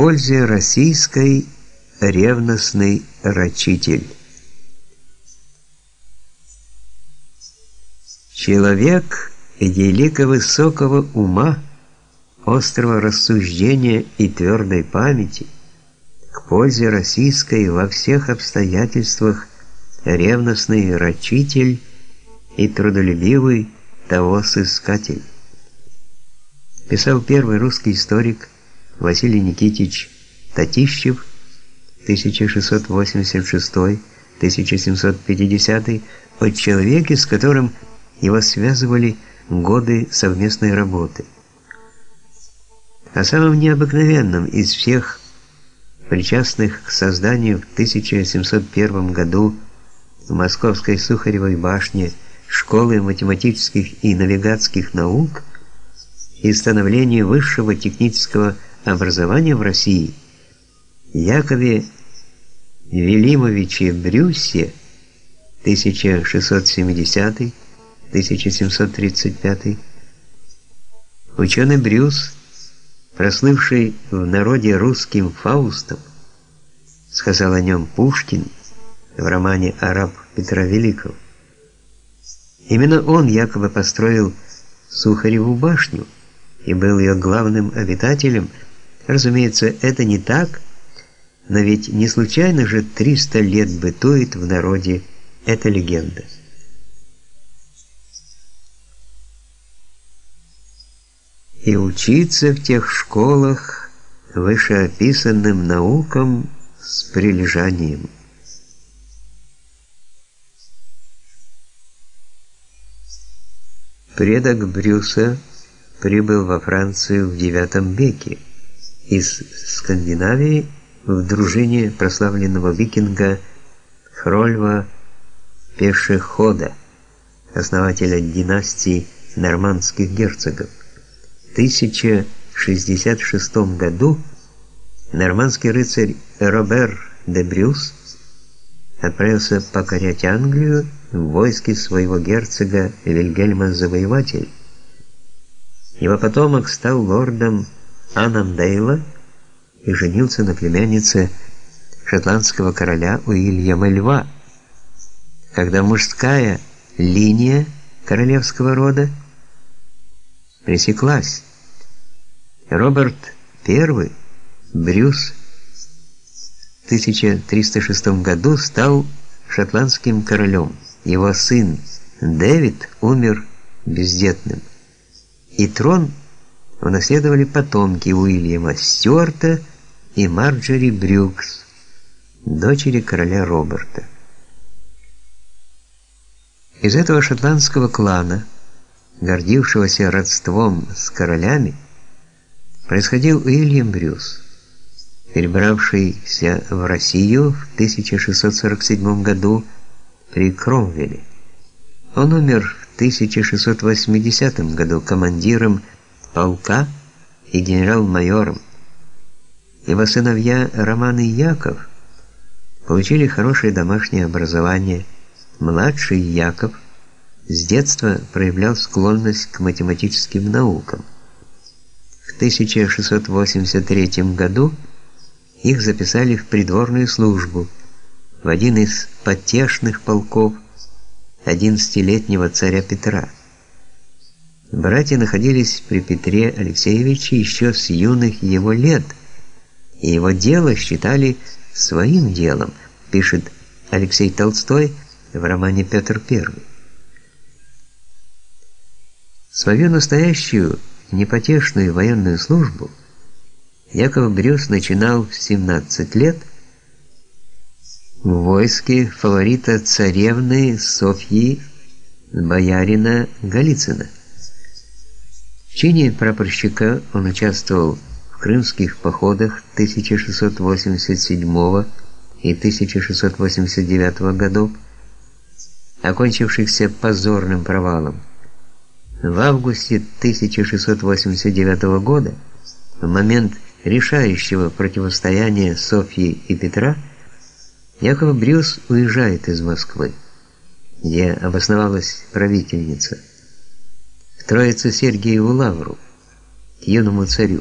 пользе российской ревностный рачитель. Человек велико высокого ума, острого рассуждения и твердой памяти к пользе российской во всех обстоятельствах ревностный рачитель и трудолюбивый того сыскатель. Писал первый русский историк Василий Никитич Татищев 1686-1750 о человеке, с которым его связывали годы совместной работы. О самом необыкновенном из всех причастных к созданию в 1701 году в Московской Сухаревой башне школы математических и навигатских наук и становлению высшего технического образования в России Якове Велимовиче Брюссе 1670-1735 ученый Брюс, прослывший в народе русским Фаустом, сказал о нем Пушкин в романе «Араб Петра Великого». Именно он якобы построил Сухареву башню и был ее главным обитателем. Разумеется, это не так, но ведь не случайно же 300 лет бытует в народе эта легенда. И учиться в тех школах вышеописанным наукам с прилежанием. Предок Брюса прибыл во Францию в IX веке из Скандинавии в дружине прославленного викинга Хрольва Пешехода, основателя династии нормандских герцогов. В 1066 году нормандский рыцарь Робер де Брюс отправился покорять Англию в войске своего герцога Вильгельма Завоевателя. Его потомок стал лордом Анандейла и женился на племяннице шотландского короля Уильяма Льва. Когда мужская линия королевского рода пресеклась, Роберт I Брюс в 1306 году стал шотландским королем. Его сын Дэвид умер бездетным и трон унаследовали потомки Уильяма Стюарта и Марджери Брюкс, дочери короля Роберта. Из этого шотландского клана, гордившегося родством с королями, происходил Уильям Брюс, перебравшийся в Россию в 1647 году при Кромвеле. Он умер в 1680 году командиром полка и генерал-майором. Его сыновья Роман и Яков получили хорошее домашнее образование. Младший Яков с детства проявлял склонность к математическим наукам. В 1683 году их записали в придворную службу в один из потешных полков одиннадцатилетнего царя Петра. Братья находились при Петре Алексеевиче еще с юных его лет, и его дело считали своим делом, пишет Алексей Толстой в романе Петр I. Свою настоящую непотешную военную службу Яков Брюс начинал в 17 лет в войске фаворита царевны Софьи боярина Голицына. Чине прапорщика он участвовал в крымских походах 1687 и 1689 годов, окончившихся позорным провалом. В августе 1689 года, в момент решающего противостояния Софьи и Петра, Яков Брюс уезжает из Москвы, где обосновалась правительница, в Троице Сергиеву Лавру, юному царю.